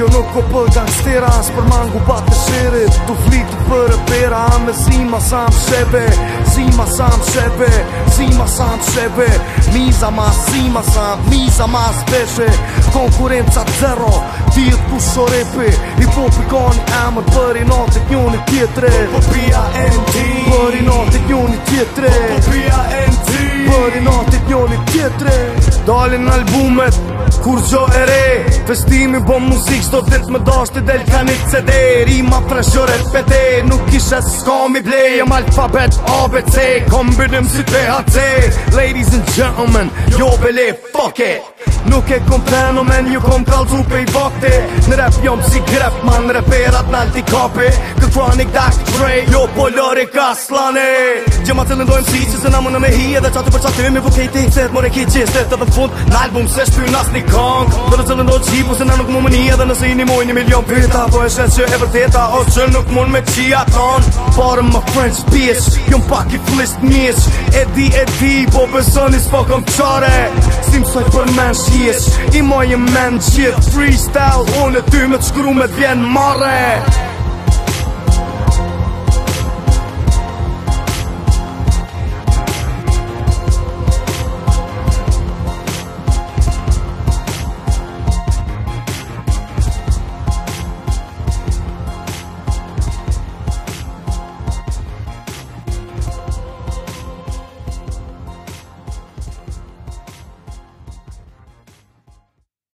Kjo nuk ko po për gangstera As për mangu pa të Tu flit të për e pera A me zima sa më shepe Zima sa më shepe Zima sa më shepe Miza ma zima sa më Miza ma zbeshe Konkurenca zero Tijet pusho repi I po piko një emër Për i natit njoni tjetre Po po pia MD Për i natit njoni tjetre po Dalin albumet, kur qo e re Festimi bo muzik, shto dit më dasht i del ka një CD Rima freshore pete, nuk ishe s'ka mi ble Jem alfabet ABC, kombinim si THC Ladies and gentlemen, jo bele, fuck it Nuk e kom preno men ju kom pe i vakte Në rap jom si grep man në reperat në alti kape Kë kronik dak të krej Jo po lori ka slane Gjema të cilin si që se na mëna me hi Edhe qatë për qatë mi vukejti Se të more ki qiste të dhe fund Në album se shpy nas kong Dhe në cilin dojmë qipu se na nuk më më një Edhe nëse i një moj një milion vita Po e që e vërteta O që nuk mund me qia ton Parëm më French bitch Jom pak i flisht mish E di po besoni s'po kom qare Si men shqiesh I mojë men qitë Freestyle Unë e ty me të shkru me të marre